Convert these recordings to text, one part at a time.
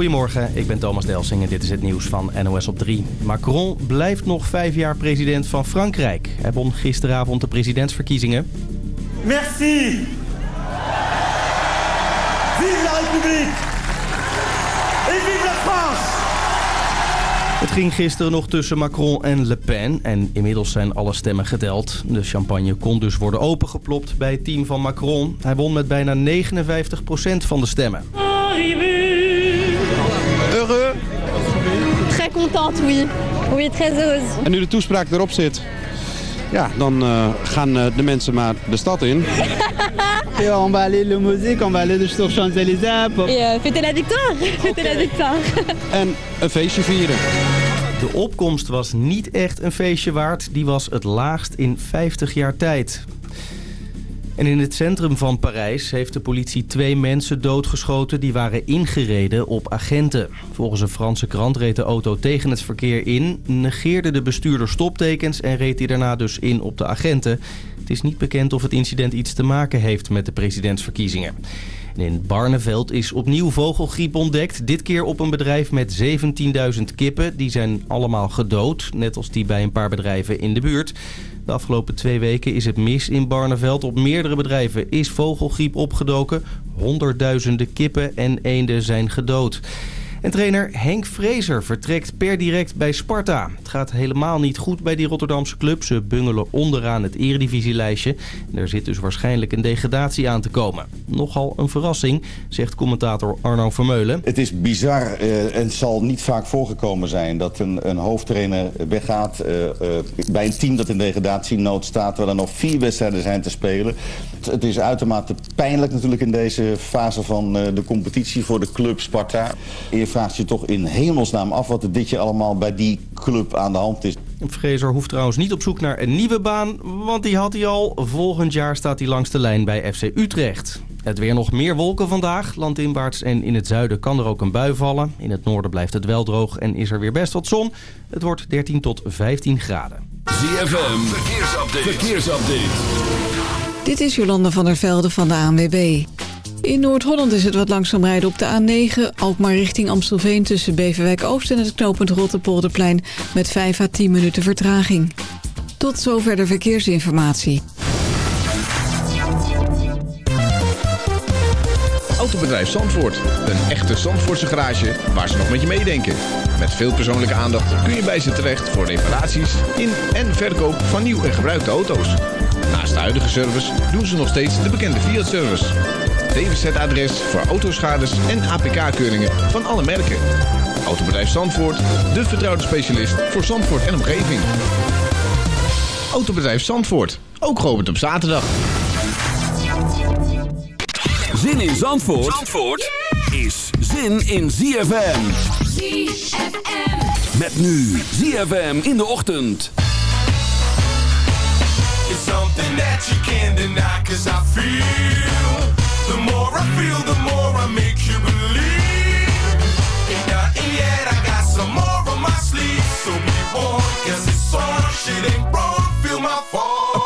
Goedemorgen, ik ben Thomas Delsing en dit is het nieuws van NOS op 3. Macron blijft nog vijf jaar president van Frankrijk. Hij won gisteravond de presidentsverkiezingen. Merci! Vive la République! Et vive la France! Het ging gisteren nog tussen Macron en Le Pen en inmiddels zijn alle stemmen geteld. De champagne kon dus worden opengeplopt bij het team van Macron. Hij won met bijna 59% van de stemmen. Contente, oui. Oui, très heureuse. En nu de toespraak erop zit, ja, dan uh, gaan uh, de mensen maar de stad in. Et on va aller le Mosaic, on va aller sur Champs-Élysées. Pour... Et euh, fêter la victoire. Fêter la victoire. en een feestje vieren. De opkomst was niet echt een feestje waard. Die was het laagst in 50 jaar tijd. En in het centrum van Parijs heeft de politie twee mensen doodgeschoten... die waren ingereden op agenten. Volgens een Franse krant reed de auto tegen het verkeer in... negeerde de bestuurder stoptekens en reed hij daarna dus in op de agenten. Het is niet bekend of het incident iets te maken heeft met de presidentsverkiezingen. En in Barneveld is opnieuw vogelgriep ontdekt. Dit keer op een bedrijf met 17.000 kippen. Die zijn allemaal gedood, net als die bij een paar bedrijven in de buurt. De afgelopen twee weken is het mis in Barneveld. Op meerdere bedrijven is vogelgriep opgedoken. Honderdduizenden kippen en eenden zijn gedood. En trainer Henk Vrezer vertrekt per direct bij Sparta. Het gaat helemaal niet goed bij die Rotterdamse club. Ze bungelen onderaan het eredivisielijstje. En er zit dus waarschijnlijk een degradatie aan te komen. Nogal een verrassing, zegt commentator Arno Vermeulen. Het is bizar uh, en zal niet vaak voorgekomen zijn dat een, een hoofdtrainer weggaat... Uh, uh, bij een team dat in degradatienood staat... waar er nog vier wedstrijden zijn te spelen. Het, het is uitermate pijnlijk natuurlijk in deze fase van de competitie voor de club Sparta vraagt je toch in hemelsnaam af wat er dit jaar allemaal bij die club aan de hand is. Vrezer hoeft trouwens niet op zoek naar een nieuwe baan, want die had hij al. Volgend jaar staat hij langs de lijn bij FC Utrecht. Het weer nog meer wolken vandaag. Landinwaarts en in het zuiden kan er ook een bui vallen. In het noorden blijft het wel droog en is er weer best wat zon. Het wordt 13 tot 15 graden. ZFM, verkeersupdate. verkeersupdate. Dit is Jolanda van der Velde van de ANWB. In Noord-Holland is het wat langzaam rijden op de A9. Alkmaar richting Amstelveen tussen Beverwijk Oost en het knooppunt Rotterpolderplein... met 5 à 10 minuten vertraging. Tot zover de verkeersinformatie. Autobedrijf Zandvoort. Een echte Zandvoortse garage waar ze nog met je meedenken. Met veel persoonlijke aandacht kun je bij ze terecht... voor reparaties in en verkoop van nieuw en gebruikte auto's. Naast de huidige service doen ze nog steeds de bekende Fiat-service... DWZ-adres voor autoschades en APK-keuringen van alle merken. Autobedrijf Zandvoort, de vertrouwde specialist voor Zandvoort en omgeving. Autobedrijf Zandvoort, ook geopend op zaterdag. Zin in Zandvoort, Zandvoort is zin in ZFM. ZFM. Met nu ZFM in de ochtend. It's something that you can't deny, cause I feel The more I feel, the more I make you believe. Ain't yet, I got some more on my sleeve. So be warned, cause it's on, shit ain't wrong, feel my fall.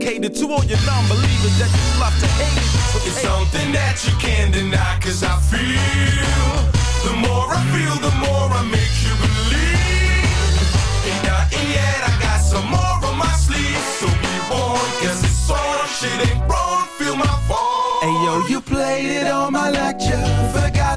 to all your non-believers that just love to hate. So It's something that you can't deny, cause I feel. The more I feel, the more I make you believe. Ain't nothing yet, I got some more on my sleeve. So be warned, cause it's on, shit ain't wrong, feel my fall. Hey yo, you played it on my lecture. Forgot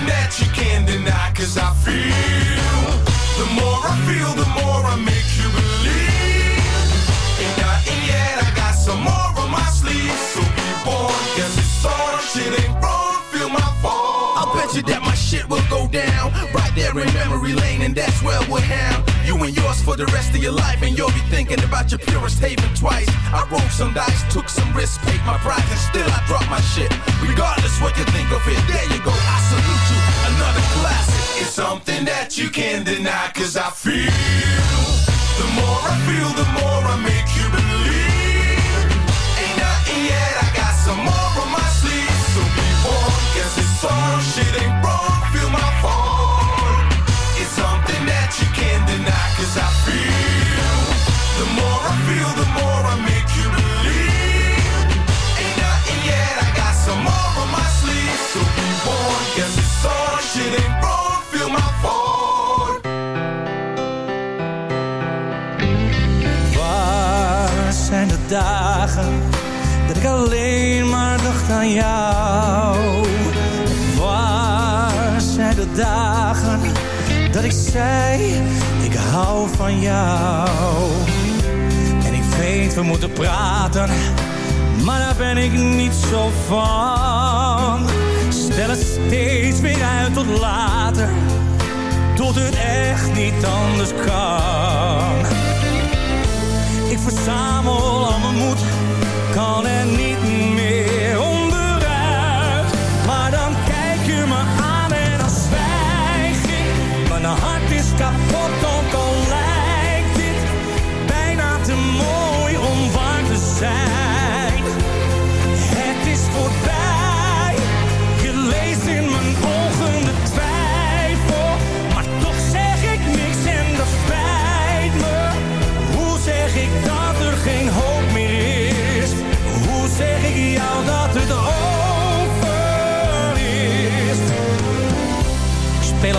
Something that you can't deny, cause I feel. The more I feel, the more I make you believe. Ain't nothing yet, I got some more on my sleeve. So be warned, cause it's on, shit ain't wrong, feel my fault. I'll bet you that my shit will go down right there in memory lane, and that's where we'll have you and yours for the rest of your life. And you'll be thinking about your purest haven twice. I rolled some dice, took some risks, paid my price, and still I dropped my shit. Regardless what you think of it, there you go. I salute you, another classic. It's something that you can't deny, cause I feel. The more I feel, the more I make you believe. Ain't nothing yet, I got some more on my sleeve. So be warned, cause it's on, shit ain't cause I feel. The more I feel, the more I make you believe. Ain't nothing yet, I got some more my sleeve. So be warned, cause it's on, shit ain't wrong, feel my fault. Waar zijn de dagen dat ik alleen maar dacht aan jou? Waar zijn de dagen dat ik zei, van jou? En ik weet, we moeten praten, maar daar ben ik niet zo van. Stel het steeds weer uit tot later, tot het echt niet anders kan. Ik verzamel al mijn moed, kan er niet meer onderuit. Maar dan kijk je me aan en dan zwijg ik. Mijn hart is kapot,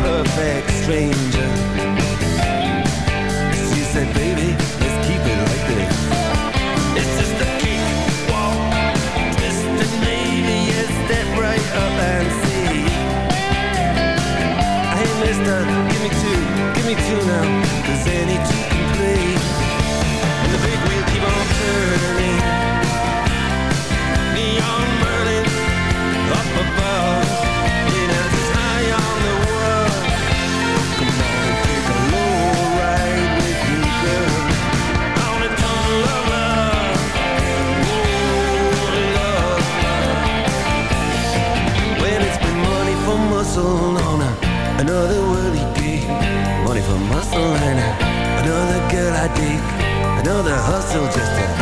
perfect stranger. She said, baby, let's keep it like this. It's just a cakewalk and maybe yes, step right up and see. Hey, mister, give me two, give me two now. Cause any two muscle on her, another worldly gig. Money for muscle and another girl I dig, another hustle just to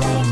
it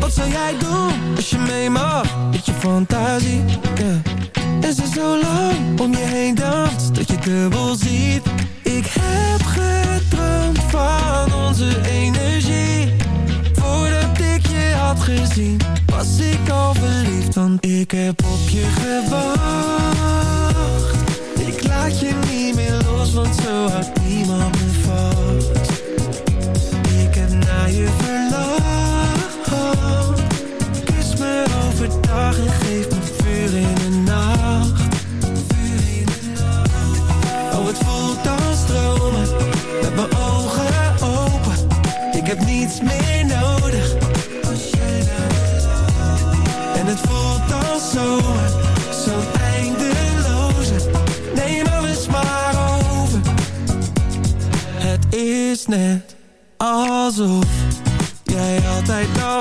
Wat zou jij doen als je mee mag? Met je fantasie, ja. En ze zo lang om je heen danst Dat je dubbel ziet? Ik heb gedroomd van onze energie. Voordat ik je had gezien Was ik al verliefd Want ik heb op je gewacht. Ik laat je niet meer los Want zo houdt niemand me vast verlangd Kus me overdag en geef me vuur in de nacht Oh, het voelt als dromen Met mijn ogen open Ik heb niets meer nodig En het voelt als zomer Zo'n eindeloze Neem alles maar over Het is net alsof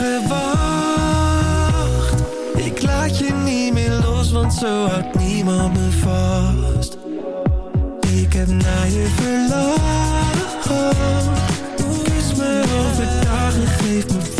gewacht. Ik laat je niet meer los Want zo houdt niemand me vast. Ik heb naar je verlangd. Kus me overdag en geef me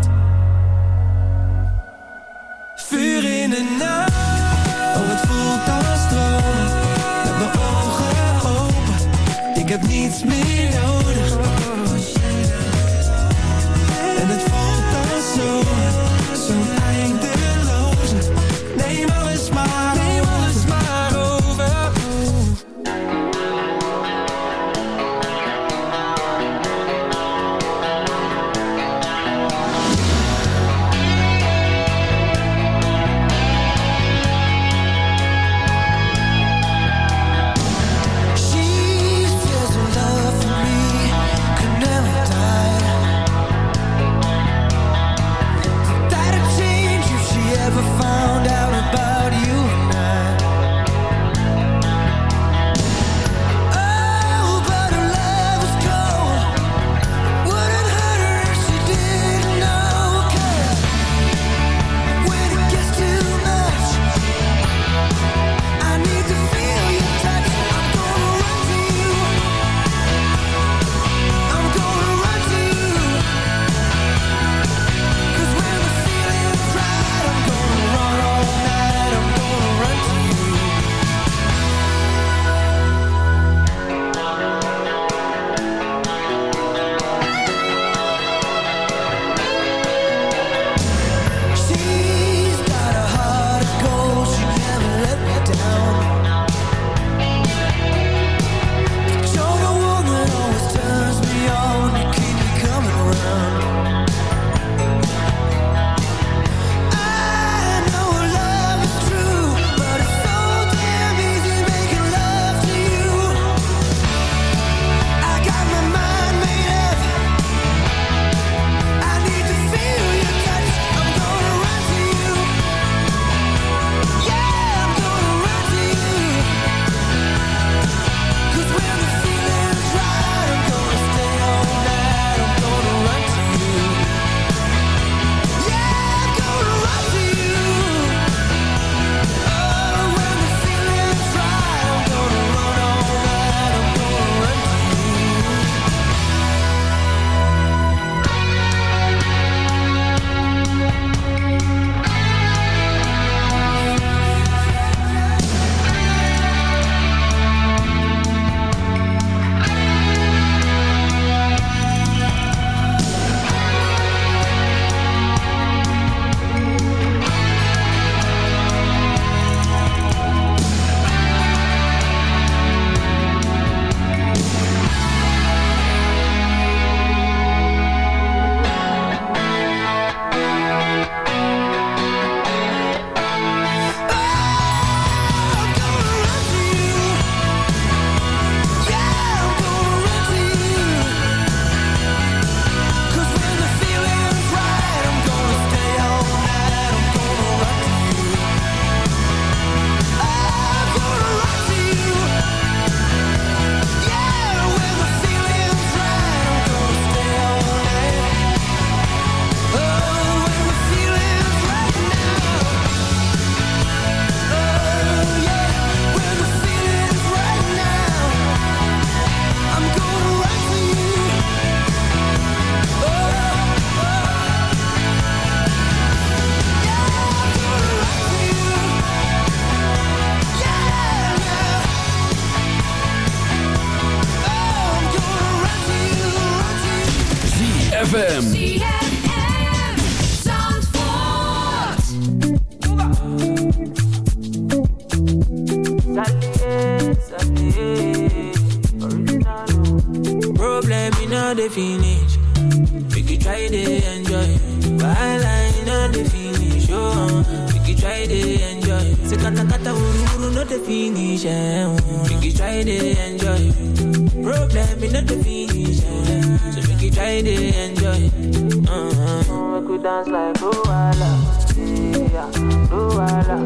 Uh-huh. We dance like Luala. Yeah, Luala.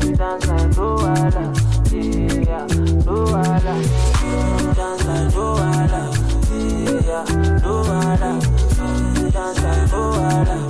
We could dance like Luala. Yeah, Luala. We could dance like Luala. Yeah, Luala. We could dance like Luala.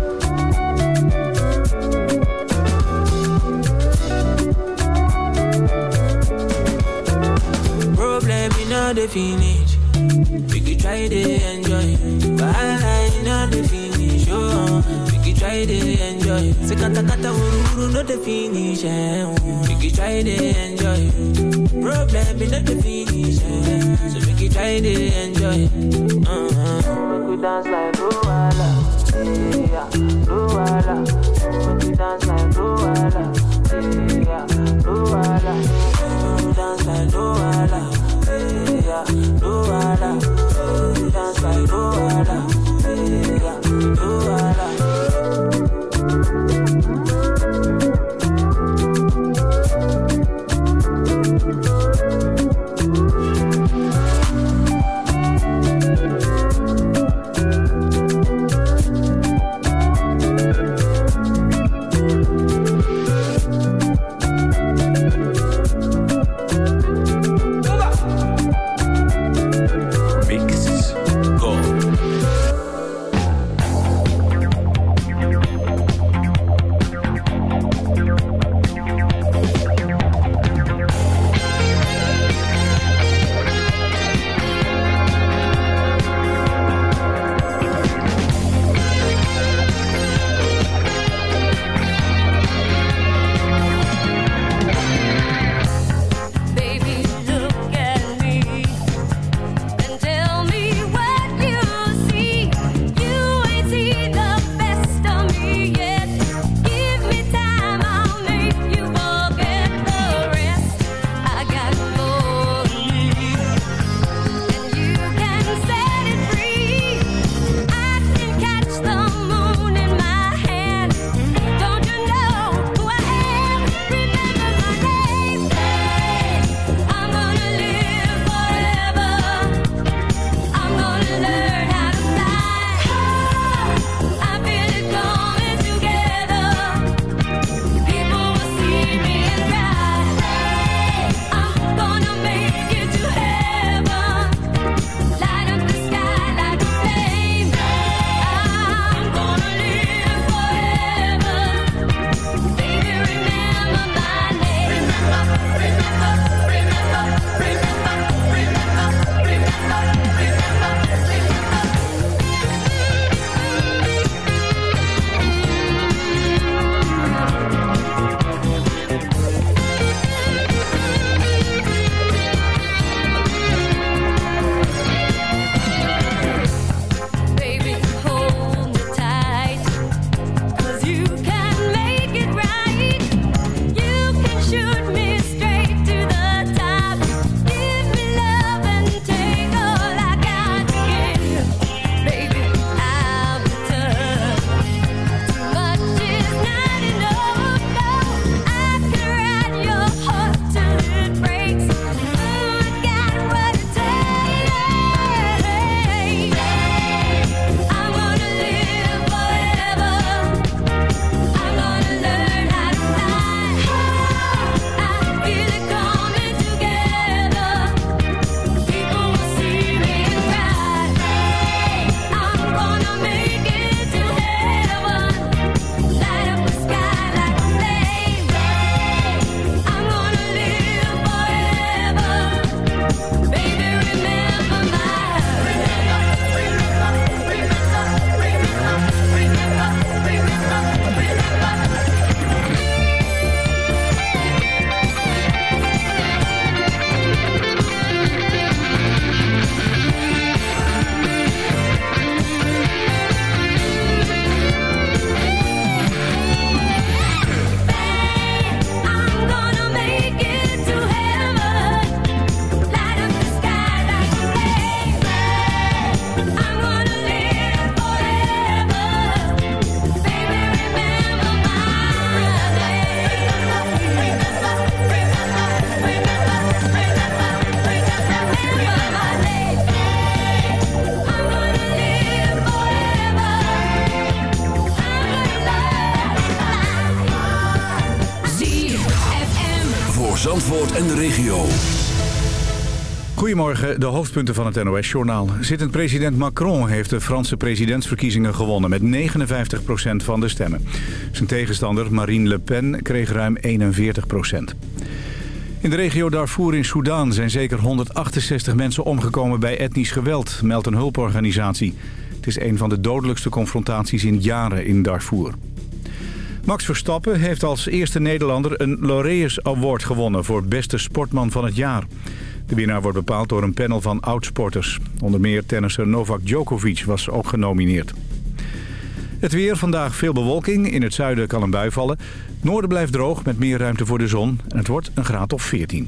All the finish. We could try to enjoy. But I know the finish. Oh, we could try to enjoy. Say kata kata uru uru not the finish. Eh. We could try to enjoy. Problem all the finish. Eh. So we could try to enjoy. Uh-huh. We could dance like Luala. Yeah, Luala. We could dance like Luala. Yeah, Luala. Luala. En de regio. Goedemorgen, de hoofdpunten van het NOS-journaal. Zittend president Macron heeft de Franse presidentsverkiezingen gewonnen... met 59% van de stemmen. Zijn tegenstander Marine Le Pen kreeg ruim 41% In de regio Darfur in Soedan zijn zeker 168 mensen omgekomen bij etnisch geweld... meldt een hulporganisatie. Het is een van de dodelijkste confrontaties in jaren in Darfur. Max Verstappen heeft als eerste Nederlander een Laureus Award gewonnen... voor beste sportman van het jaar. De winnaar wordt bepaald door een panel van oudsporters. Onder meer tennisser Novak Djokovic was ook genomineerd. Het weer, vandaag veel bewolking. In het zuiden kan een bui vallen. Noorden blijft droog met meer ruimte voor de zon. En het wordt een graad of 14.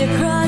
Blaze across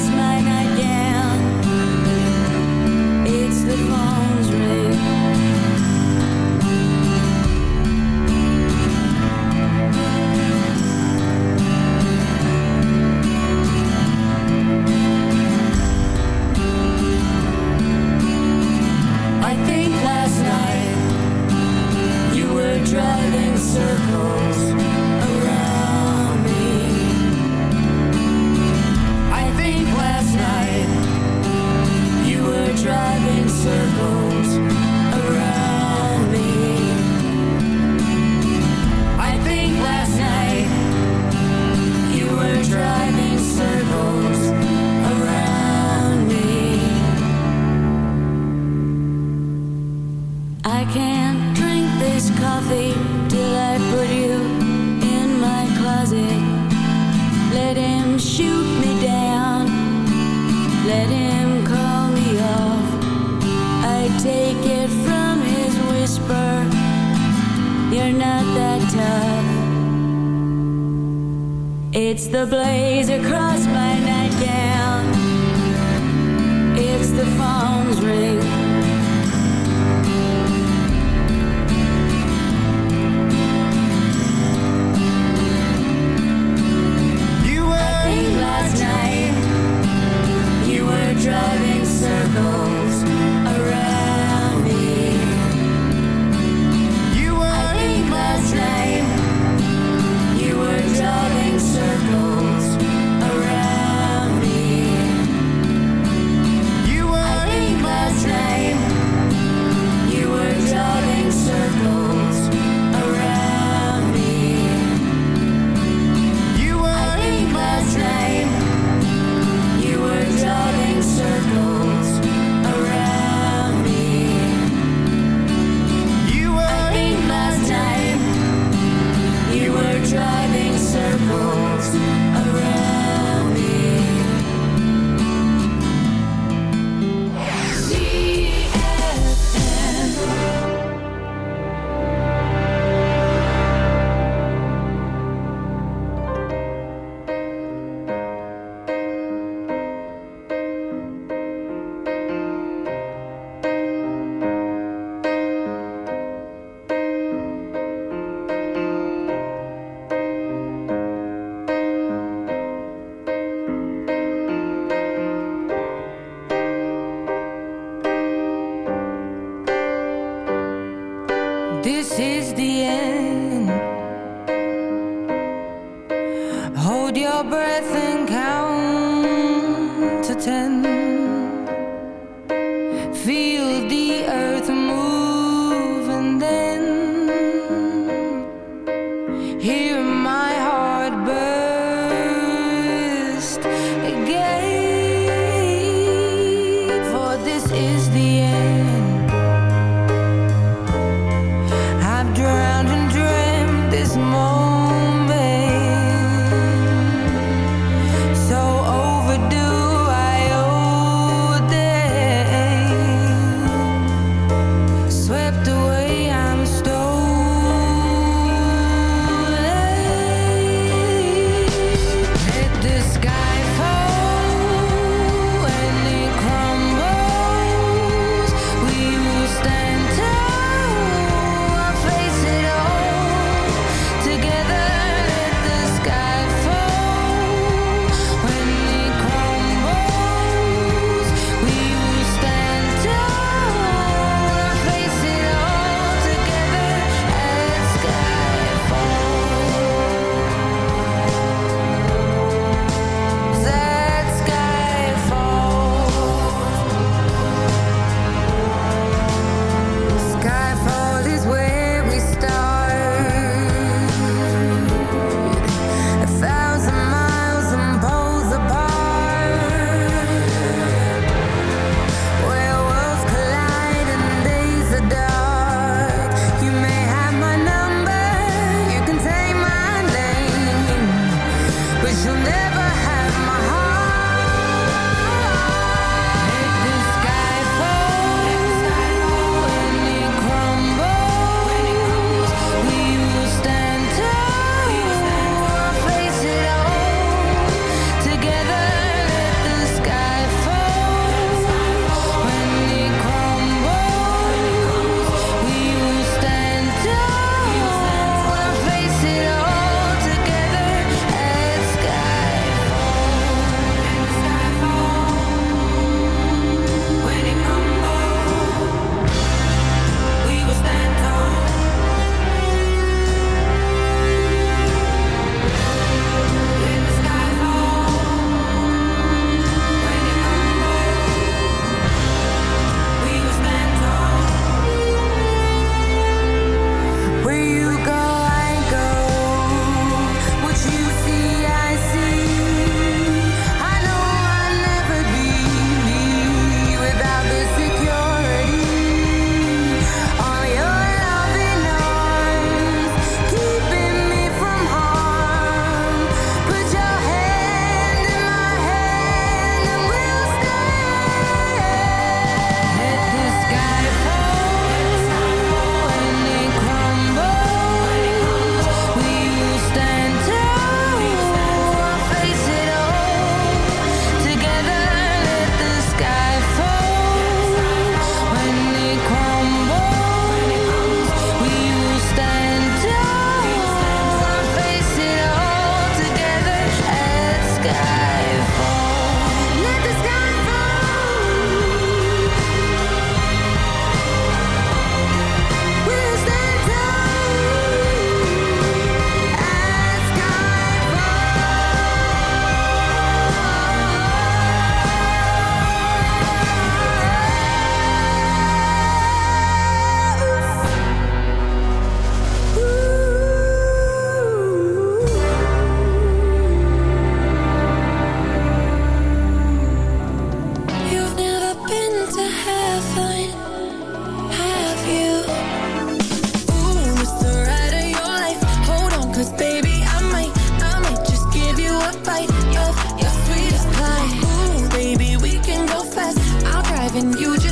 And you just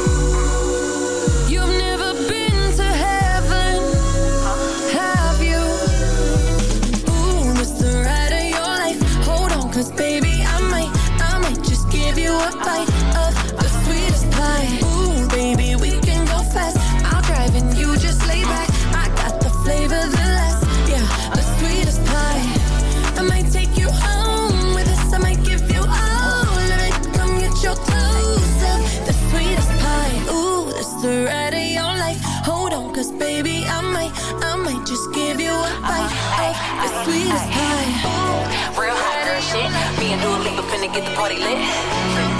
Bite of the sweetest pie. Ooh, baby, we can go fast. I'll you just lay back. I got the flavor, the yeah, the sweetest pie. I might take you home with. I might give you all. Come get. The sweetest pie. Ooh, the ride of your life. Hold on, cause baby, I might, I might just give you a bite of the sweetest pie. Real hot girl shit. Me and finna get the party lit.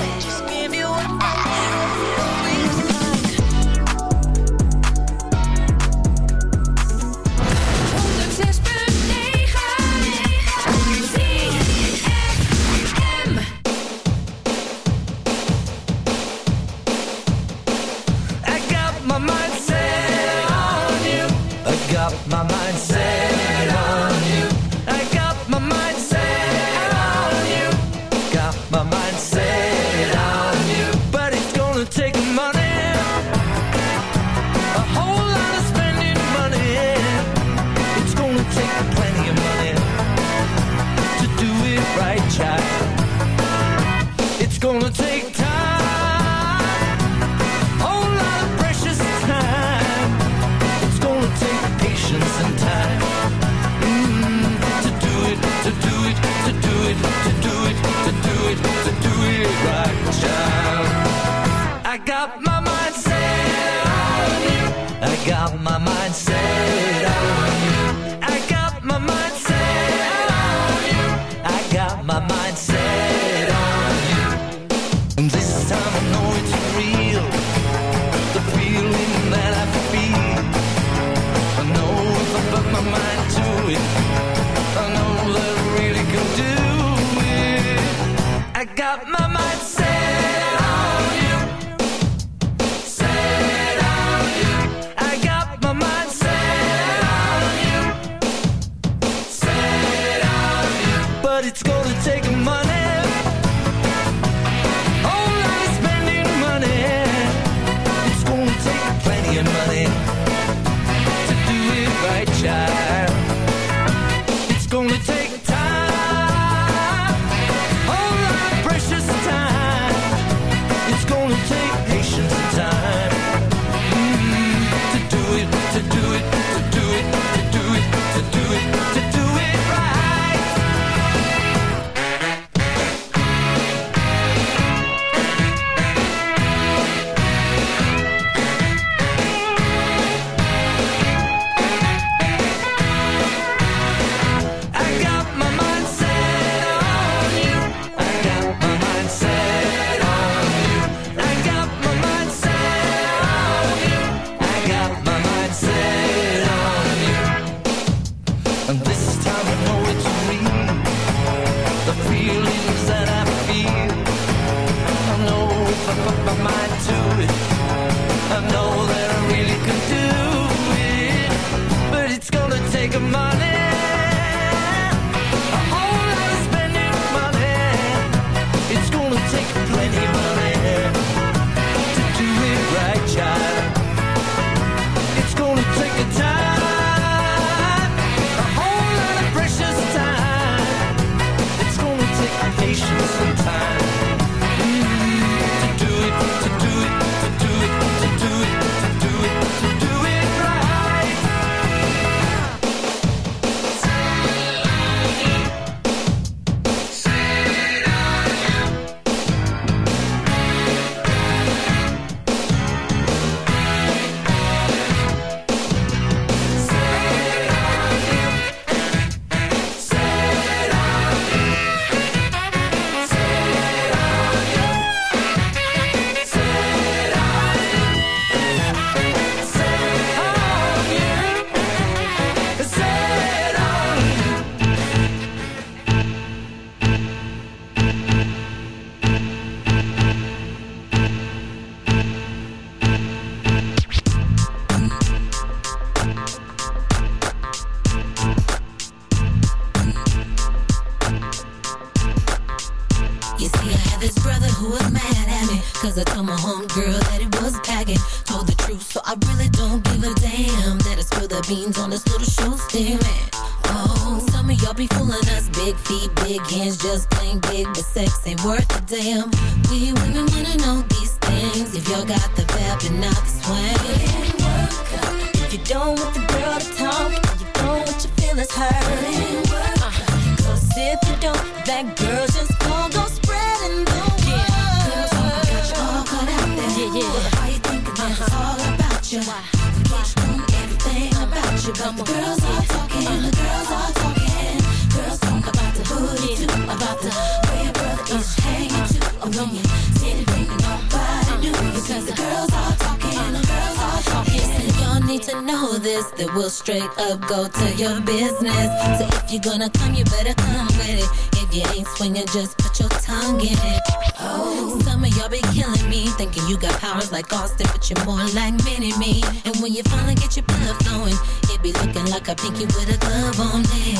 But the girls are talking, the girls are talking. Girls talk about the booty too, about the way your brother is hanging too. Oh, when you sitting thinking nobody knew you. Cause the girls are talking, the girls are talking. And y'all need to know this, that we'll straight up go to your business. So if you're gonna come, you better come with it. If you ain't swinging, just put your tongue in it. Oh, some of y'all be killing me, thinking you got powers like Austin, but you're more like Mini Me. And when you finally get your blood flowing, it be looking like a pinky with a glove on it.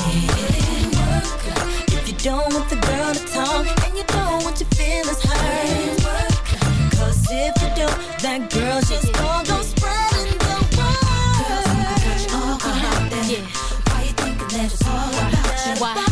If you don't want the girl to talk, and you don't want your feelings hurt. Cause if you don't, that girl's just gonna go spreading the word. Girls got you all caught out there. Why you thinking that it's all about you? Why?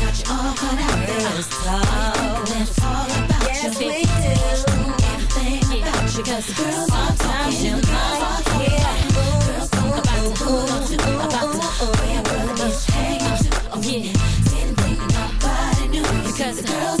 got you all caught out there. It's all about Yes, you. we do. Cause the girls are talking, the girls. Girls talk about the about the way your brother is hanging too. Oh, yeah. Sitting thinking nobody knew. Because the girls